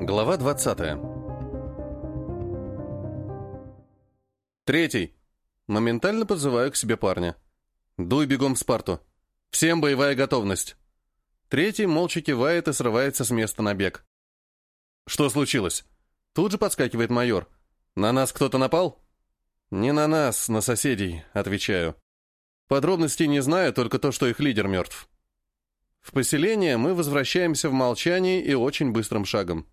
Глава 20. Третий. Моментально подзываю к себе парня. Дуй бегом в Спарту. Всем боевая готовность. Третий молча кивает и срывается с места на бег. Что случилось? Тут же подскакивает майор. На нас кто-то напал? Не на нас, на соседей, отвечаю. Подробностей не знаю, только то, что их лидер мертв. В поселение мы возвращаемся в молчании и очень быстрым шагом.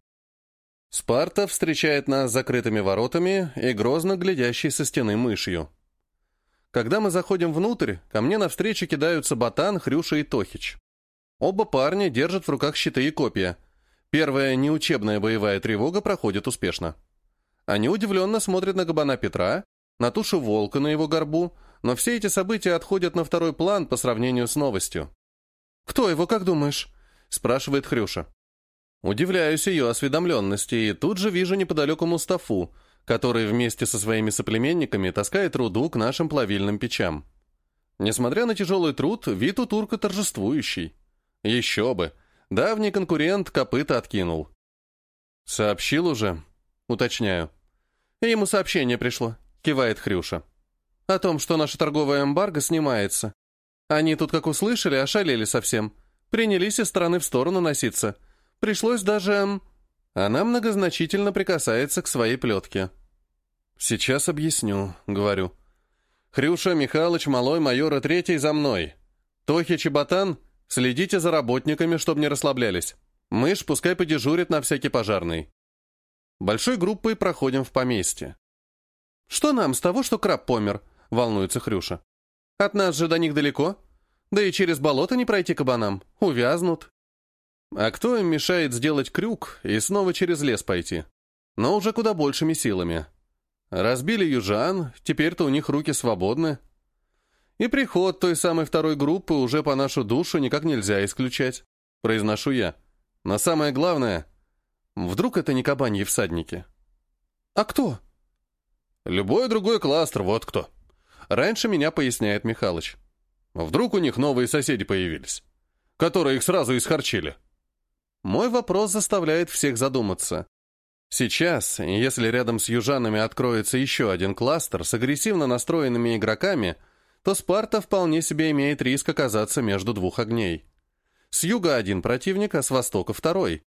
Спарта встречает нас закрытыми воротами и грозно глядящей со стены мышью. Когда мы заходим внутрь, ко мне навстречу кидаются Ботан, Хрюша и Тохич. Оба парня держат в руках щиты и копья. Первая неучебная боевая тревога проходит успешно. Они удивленно смотрят на кабана Петра, на тушу волка на его горбу, но все эти события отходят на второй план по сравнению с новостью. «Кто его, как думаешь?» – спрашивает Хрюша. Удивляюсь ее осведомленности и тут же вижу неподалеку Мустафу, который вместе со своими соплеменниками таскает руду к нашим плавильным печам. Несмотря на тяжелый труд, вид у турка торжествующий. Еще бы. Давний конкурент копыта откинул. «Сообщил уже?» Уточняю. «Ему сообщение пришло», — кивает Хрюша. «О том, что наша торговая эмбарго снимается. Они тут, как услышали, ошалели совсем. Принялись из стороны в сторону носиться. Пришлось даже... Она многозначительно прикасается к своей плетке. «Сейчас объясню», — говорю. «Хрюша, Михалыч, Малой, Майора, Третий за мной. Тохи, Чеботан, следите за работниками, чтобы не расслаблялись. Мышь пускай подежурит на всякий пожарный». Большой группой проходим в поместье. «Что нам с того, что краб помер?» — волнуется Хрюша. «От нас же до них далеко. Да и через болото не пройти кабанам. Увязнут». А кто им мешает сделать крюк и снова через лес пойти? Но уже куда большими силами. Разбили южан, теперь-то у них руки свободны. И приход той самой второй группы уже по нашу душу никак нельзя исключать, произношу я. Но самое главное, вдруг это не кабаньи всадники? А кто? Любой другой кластер, вот кто. Раньше меня поясняет Михалыч. Вдруг у них новые соседи появились, которые их сразу исхарчили. Мой вопрос заставляет всех задуматься. Сейчас, если рядом с южанами откроется еще один кластер с агрессивно настроенными игроками, то Спарта вполне себе имеет риск оказаться между двух огней. С юга один противник, а с востока второй.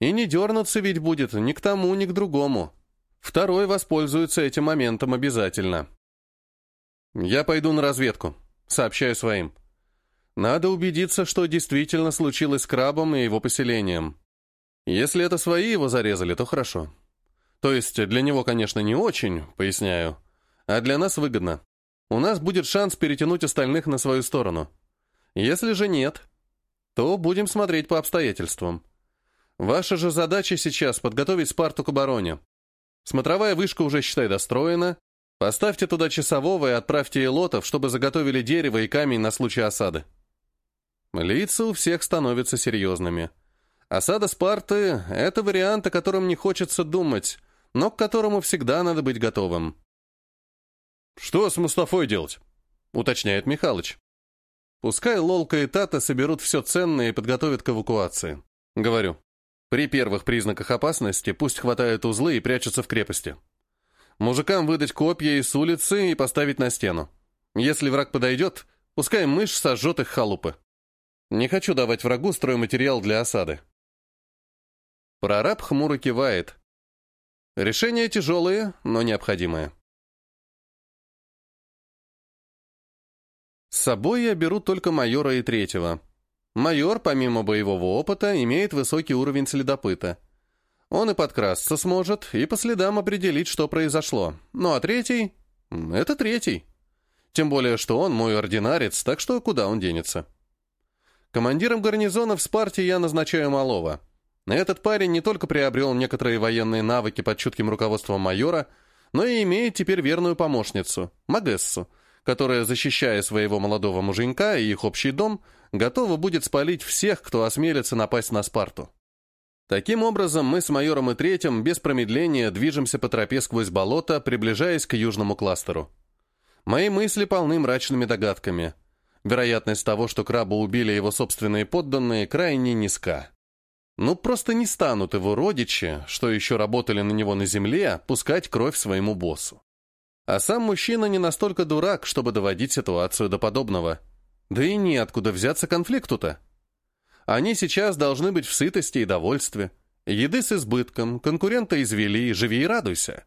И не дернуться ведь будет ни к тому, ни к другому. Второй воспользуется этим моментом обязательно. «Я пойду на разведку», — сообщаю своим. Надо убедиться, что действительно случилось с крабом и его поселением. Если это свои его зарезали, то хорошо. То есть для него, конечно, не очень, поясняю, а для нас выгодно. У нас будет шанс перетянуть остальных на свою сторону. Если же нет, то будем смотреть по обстоятельствам. Ваша же задача сейчас подготовить Спарту к обороне. Смотровая вышка уже, считай, достроена. Поставьте туда часового и отправьте элотов, чтобы заготовили дерево и камень на случай осады. Лица у всех становятся серьезными. Осада Спарты — это вариант, о котором не хочется думать, но к которому всегда надо быть готовым. «Что с Мустафой делать?» — уточняет Михалыч. «Пускай Лолка и Тата соберут все ценное и подготовят к эвакуации». Говорю. При первых признаках опасности пусть хватают узлы и прячутся в крепости. Мужикам выдать копья из улицы и поставить на стену. Если враг подойдет, пускай мышь сожжет их халупы. Не хочу давать врагу стройматериал для осады. Прораб хмуро кивает. Решения тяжелые, но необходимые. С собой я беру только майора и третьего. Майор, помимо боевого опыта, имеет высокий уровень следопыта. Он и подкрасться сможет, и по следам определить, что произошло. Ну а третий — это третий. Тем более, что он мой ординарец, так что куда он денется? Командиром гарнизона в Спарте я назначаю Малова. Этот парень не только приобрел некоторые военные навыки под чутким руководством майора, но и имеет теперь верную помощницу, Магессу, которая, защищая своего молодого муженька и их общий дом, готова будет спалить всех, кто осмелится напасть на Спарту. Таким образом, мы с майором и третьим без промедления движемся по тропе сквозь болото, приближаясь к южному кластеру. Мои мысли полны мрачными догадками – Вероятность того, что краба убили его собственные подданные, крайне низка. Ну, просто не станут его родичи, что еще работали на него на земле, пускать кровь своему боссу. А сам мужчина не настолько дурак, чтобы доводить ситуацию до подобного. Да и неоткуда взяться конфликту-то. Они сейчас должны быть в сытости и довольстве. Еды с избытком, конкурента извели, живи и радуйся.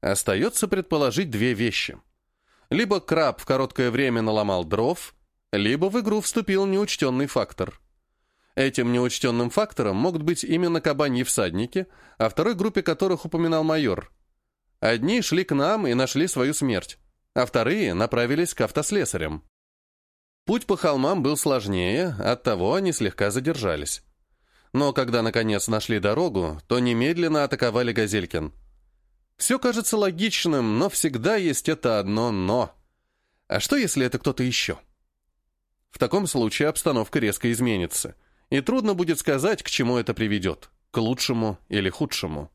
Остается предположить две вещи. Либо краб в короткое время наломал дров, либо в игру вступил неучтенный фактор. Этим неучтенным фактором могут быть именно кабаньи всадники, о второй группе которых упоминал майор. Одни шли к нам и нашли свою смерть, а вторые направились к автослесарям. Путь по холмам был сложнее, оттого они слегка задержались. Но когда, наконец, нашли дорогу, то немедленно атаковали Газелькин. Все кажется логичным, но всегда есть это одно «но». А что, если это кто-то еще? В таком случае обстановка резко изменится, и трудно будет сказать, к чему это приведет, к лучшему или худшему.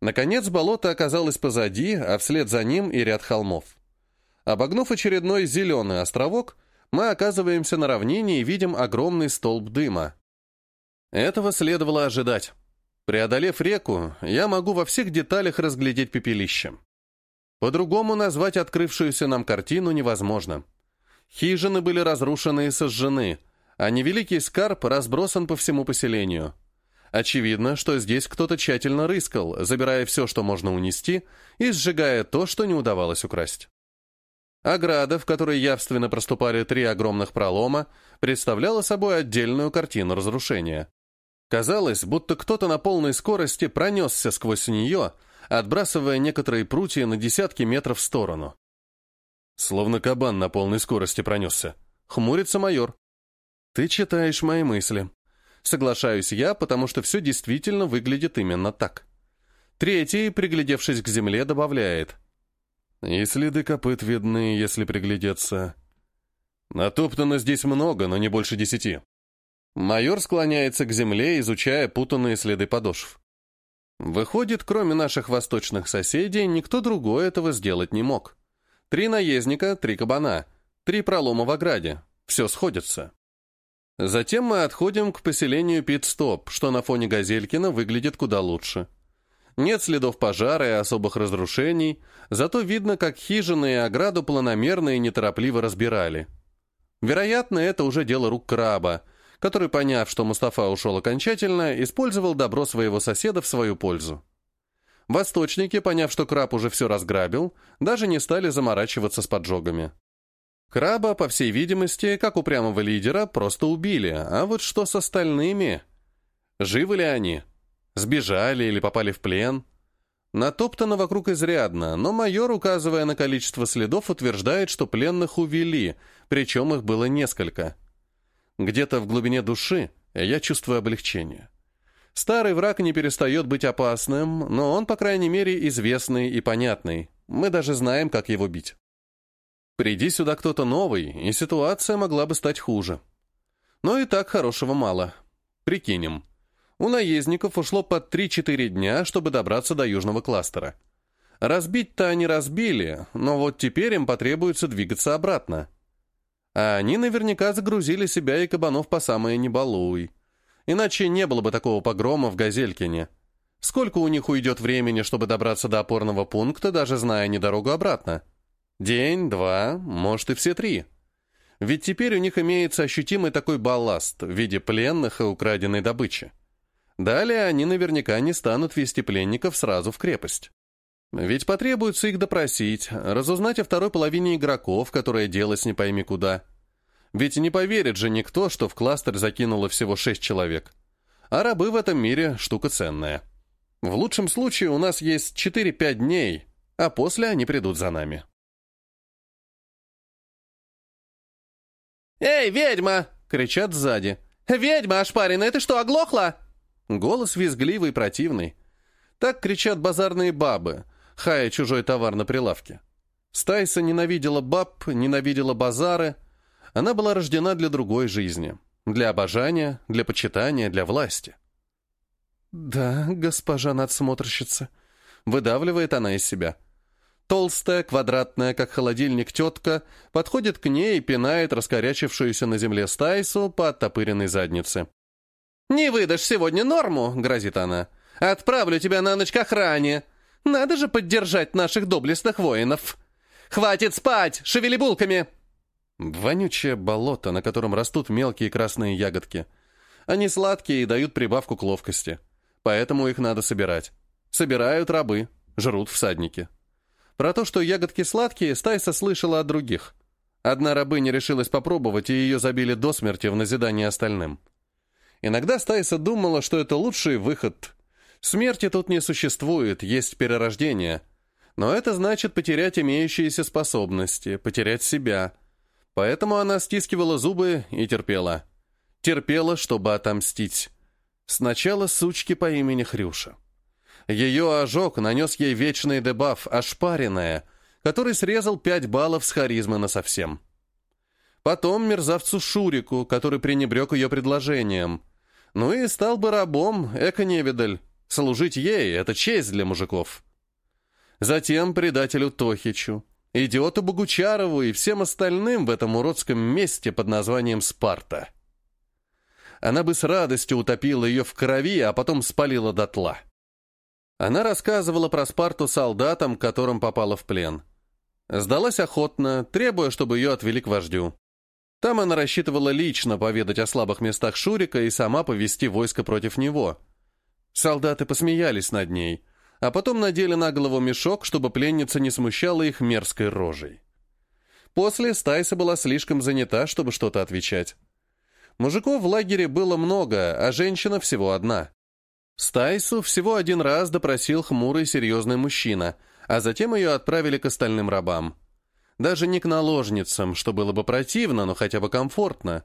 Наконец, болото оказалось позади, а вслед за ним и ряд холмов. Обогнув очередной зеленый островок, мы оказываемся на равнине и видим огромный столб дыма. Этого следовало ожидать. Преодолев реку, я могу во всех деталях разглядеть пепелище. По-другому назвать открывшуюся нам картину невозможно. Хижины были разрушены и сожжены, а невеликий скарб разбросан по всему поселению. Очевидно, что здесь кто-то тщательно рыскал, забирая все, что можно унести, и сжигая то, что не удавалось украсть. Ограда, в которой явственно проступали три огромных пролома, представляла собой отдельную картину разрушения. Казалось, будто кто-то на полной скорости пронесся сквозь нее, отбрасывая некоторые прутья на десятки метров в сторону. Словно кабан на полной скорости пронесся. Хмурится майор. «Ты читаешь мои мысли». Соглашаюсь я, потому что все действительно выглядит именно так. Третий, приглядевшись к земле, добавляет – и следы копыт видны, если приглядеться. Натоптано здесь много, но не больше десяти. Майор склоняется к земле, изучая путанные следы подошв. Выходит, кроме наших восточных соседей, никто другой этого сделать не мог. Три наездника, три кабана, три пролома в ограде. Все сходится. Затем мы отходим к поселению Пит-Стоп, что на фоне Газелькина выглядит куда лучше. Нет следов пожара и особых разрушений, зато видно, как хижины и ограду планомерно и неторопливо разбирали. Вероятно, это уже дело рук краба, который, поняв, что Мустафа ушел окончательно, использовал добро своего соседа в свою пользу. Восточники, поняв, что краб уже все разграбил, даже не стали заморачиваться с поджогами. Краба, по всей видимости, как упрямого лидера, просто убили, а вот что с остальными? Живы ли они? Сбежали или попали в плен? Натоптано вокруг изрядно, но майор, указывая на количество следов, утверждает, что пленных увели, причем их было несколько. Где-то в глубине души я чувствую облегчение. Старый враг не перестает быть опасным, но он, по крайней мере, известный и понятный. Мы даже знаем, как его бить. Приди сюда кто-то новый, и ситуация могла бы стать хуже. Но и так хорошего мало. Прикинем. У наездников ушло под 3-4 дня, чтобы добраться до южного кластера. Разбить-то они разбили, но вот теперь им потребуется двигаться обратно. А они наверняка загрузили себя и кабанов по самое небалуй. Иначе не было бы такого погрома в Газелькине. Сколько у них уйдет времени, чтобы добраться до опорного пункта, даже зная не дорогу обратно? День, два, может и все три. Ведь теперь у них имеется ощутимый такой балласт в виде пленных и украденной добычи. Далее они наверняка не станут вести пленников сразу в крепость. Ведь потребуется их допросить, разузнать о второй половине игроков, которая делась не пойми куда. Ведь не поверит же никто, что в кластер закинуло всего шесть человек. А рабы в этом мире штука ценная. В лучшем случае у нас есть 4-5 дней, а после они придут за нами. «Эй, ведьма!» — кричат сзади. «Ведьма ошпаренная, ты что, оглохла?» Голос визгливый, противный. Так кричат базарные бабы, хая чужой товар на прилавке. Стайса ненавидела баб, ненавидела базары. Она была рождена для другой жизни. Для обожания, для почитания, для власти. «Да, госпожа надсмотрщица», — выдавливает она из себя. Толстая, квадратная, как холодильник тетка, подходит к ней и пинает раскорячившуюся на земле стайсу по оттопыренной заднице. «Не выдашь сегодня норму», — грозит она. «Отправлю тебя на ночь к охране. Надо же поддержать наших доблестных воинов. Хватит спать, шевели булками!» Вонючее болото, на котором растут мелкие красные ягодки. Они сладкие и дают прибавку к ловкости. Поэтому их надо собирать. Собирают рабы, жрут всадники. Про то, что ягодки сладкие, Стайса слышала от других. Одна рабыня решилась попробовать, и ее забили до смерти в назидание остальным. Иногда Стайса думала, что это лучший выход. Смерти тут не существует, есть перерождение. Но это значит потерять имеющиеся способности, потерять себя. Поэтому она стискивала зубы и терпела. Терпела, чтобы отомстить. Сначала сучки по имени Хрюша. Ее ожог нанес ей вечный дебаф, ошпаренная, который срезал 5 баллов с харизмы насовсем. Потом мерзавцу Шурику, который пренебрег ее предложением. Ну и стал бы рабом, эко-невидаль. Служить ей — это честь для мужиков. Затем предателю Тохичу, идиоту Богучарову и всем остальным в этом уродском месте под названием Спарта. Она бы с радостью утопила ее в крови, а потом спалила дотла. Она рассказывала про Спарту солдатам, которым попала в плен. Сдалась охотно, требуя, чтобы ее отвели к вождю. Там она рассчитывала лично поведать о слабых местах Шурика и сама повести войско против него. Солдаты посмеялись над ней, а потом надели на голову мешок, чтобы пленница не смущала их мерзкой рожей. После Стайса была слишком занята, чтобы что-то отвечать. Мужиков в лагере было много, а женщина всего одна. Стайсу всего один раз допросил хмурый серьезный мужчина, а затем ее отправили к остальным рабам. Даже не к наложницам, что было бы противно, но хотя бы комфортно.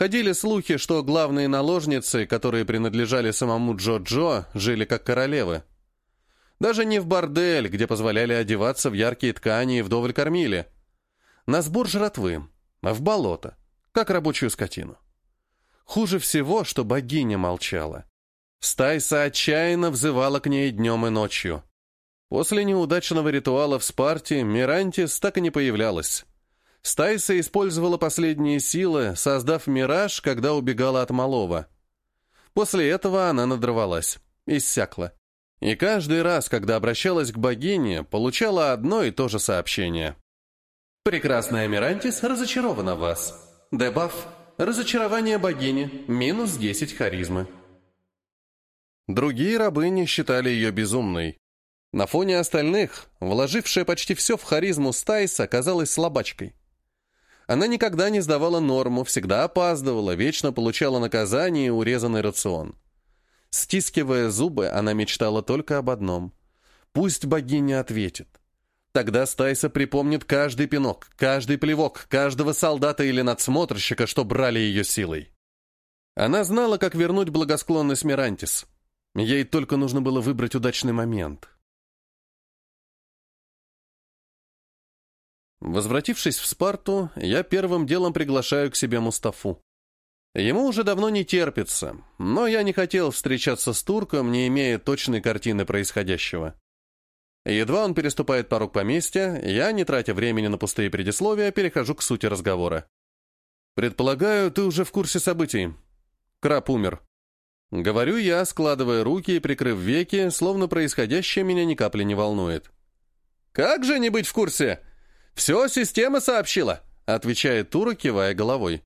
Ходили слухи, что главные наложницы, которые принадлежали самому Джо-Джо, жили как королевы. Даже не в бордель, где позволяли одеваться в яркие ткани и вдоволь кормили. На сбор жратвы, а в болото, как рабочую скотину. Хуже всего, что богиня молчала. Стайса отчаянно взывала к ней днем и ночью. После неудачного ритуала в Спарте Мирантис так и не появлялась. Стайса использовала последние силы, создав мираж, когда убегала от малого. После этого она надрывалась, иссякла. И каждый раз, когда обращалась к богине, получала одно и то же сообщение. «Прекрасная Мирантис разочарована в вас. Дебаф. Разочарование богини. Минус 10 харизмы». Другие рабыни считали ее безумной. На фоне остальных, вложившая почти все в харизму Стайс, оказалась слабачкой. Она никогда не сдавала норму, всегда опаздывала, вечно получала наказание и урезанный рацион. Стискивая зубы, она мечтала только об одном. Пусть богиня ответит. Тогда Стайса припомнит каждый пинок, каждый плевок, каждого солдата или надсмотрщика, что брали ее силой. Она знала, как вернуть благосклонность Мирантис — Ей только нужно было выбрать удачный момент. Возвратившись в Спарту, я первым делом приглашаю к себе Мустафу. Ему уже давно не терпится, но я не хотел встречаться с турком, не имея точной картины происходящего. Едва он переступает порог поместья, я, не тратя времени на пустые предисловия, перехожу к сути разговора. «Предполагаю, ты уже в курсе событий. Краб умер. Говорю я, складывая руки и прикрыв веки, словно происходящее меня ни капли не волнует. «Как же не быть в курсе? Все система сообщила», — отвечает Тура, кивая головой.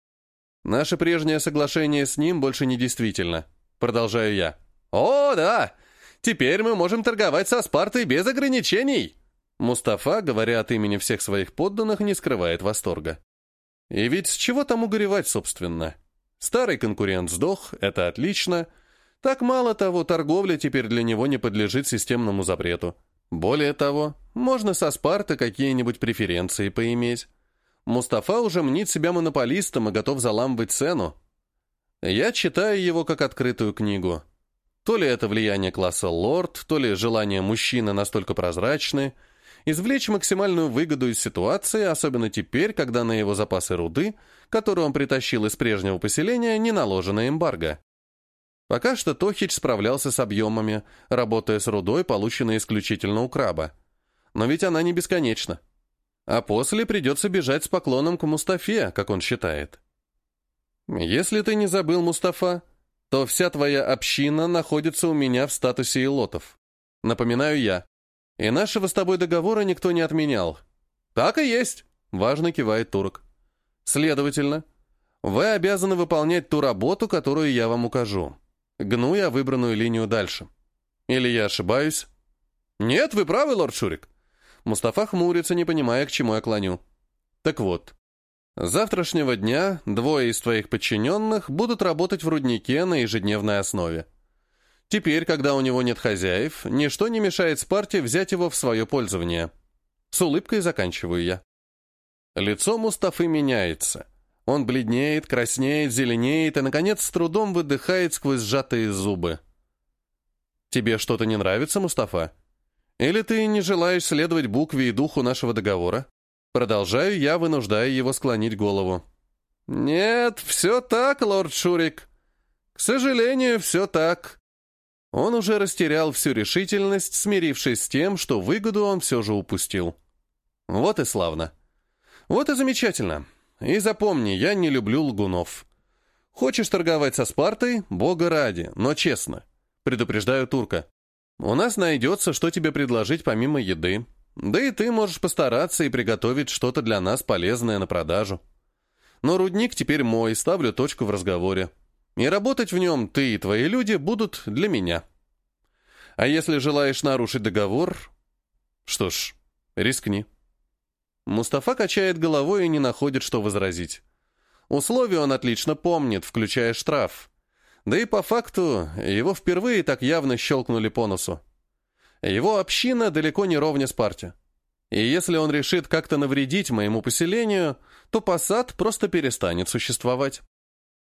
«Наше прежнее соглашение с ним больше не действительно», — продолжаю я. «О, да! Теперь мы можем торговать со Спартой без ограничений!» Мустафа, говоря от имени всех своих подданных, не скрывает восторга. И ведь с чего там угоревать, собственно? Старый конкурент сдох, это отлично. Так мало того, торговля теперь для него не подлежит системному запрету. Более того, можно со Спарта какие-нибудь преференции поиметь. Мустафа уже мнит себя монополистом и готов заламывать цену. Я читаю его как открытую книгу. То ли это влияние класса лорд, то ли желание мужчины настолько прозрачны, извлечь максимальную выгоду из ситуации, особенно теперь, когда на его запасы руды – которую он притащил из прежнего поселения, не наложена эмбарго. Пока что Тохич справлялся с объемами, работая с рудой, полученной исключительно у краба. Но ведь она не бесконечна. А после придется бежать с поклоном к Мустафе, как он считает. Если ты не забыл, Мустафа, то вся твоя община находится у меня в статусе илотов. Напоминаю я. И нашего с тобой договора никто не отменял. Так и есть, важно кивает турок. Следовательно, вы обязаны выполнять ту работу, которую я вам укажу. Гну я выбранную линию дальше. Или я ошибаюсь? Нет, вы правы, лорд Шурик. Мустафа хмурится, не понимая, к чему я клоню. Так вот, с завтрашнего дня двое из твоих подчиненных будут работать в руднике на ежедневной основе. Теперь, когда у него нет хозяев, ничто не мешает Спарте взять его в свое пользование. С улыбкой заканчиваю я. Лицо Мустафы меняется. Он бледнеет, краснеет, зеленеет и, наконец, с трудом выдыхает сквозь сжатые зубы. «Тебе что-то не нравится, Мустафа? Или ты не желаешь следовать букве и духу нашего договора?» Продолжаю я, вынуждая его склонить голову. «Нет, все так, лорд Шурик. К сожалению, все так». Он уже растерял всю решительность, смирившись с тем, что выгоду он все же упустил. Вот и славно. Вот и замечательно. И запомни, я не люблю лгунов. Хочешь торговать со Спартой? Бога ради, но честно. Предупреждаю турка. У нас найдется, что тебе предложить помимо еды. Да и ты можешь постараться и приготовить что-то для нас полезное на продажу. Но рудник теперь мой, ставлю точку в разговоре. И работать в нем ты и твои люди будут для меня. А если желаешь нарушить договор... Что ж, рискни. Мустафа качает головой и не находит, что возразить. Условия он отлично помнит, включая штраф. Да и по факту его впервые так явно щелкнули по носу. Его община далеко не ровня Спарте. И если он решит как-то навредить моему поселению, то посад просто перестанет существовать.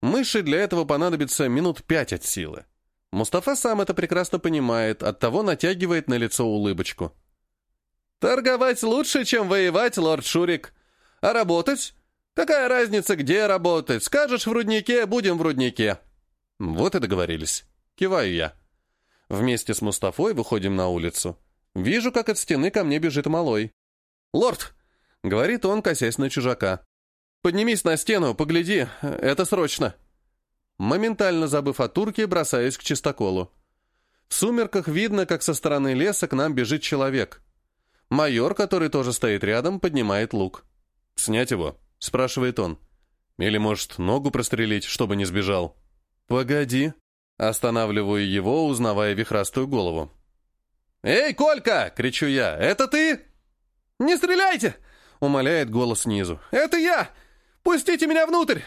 Мыши для этого понадобится минут пять от силы. Мустафа сам это прекрасно понимает, оттого натягивает на лицо улыбочку. «Торговать лучше, чем воевать, лорд Шурик. А работать? Какая разница, где работать? Скажешь в руднике, будем в руднике». Вот и договорились. Киваю я. Вместе с Мустафой выходим на улицу. Вижу, как от стены ко мне бежит малой. «Лорд!» — говорит он, косясь на чужака. «Поднимись на стену, погляди, это срочно!» Моментально забыв о турке, бросаюсь к чистоколу. В сумерках видно, как со стороны леса к нам бежит человек. Майор, который тоже стоит рядом, поднимает лук. «Снять его?» — спрашивает он. «Или, может, ногу прострелить, чтобы не сбежал?» «Погоди», Останавливаю его, узнавая вихрастую голову. «Эй, Колька!» — кричу я. «Это ты?» «Не стреляйте!» — умоляет голос снизу. «Это я! Пустите меня внутрь!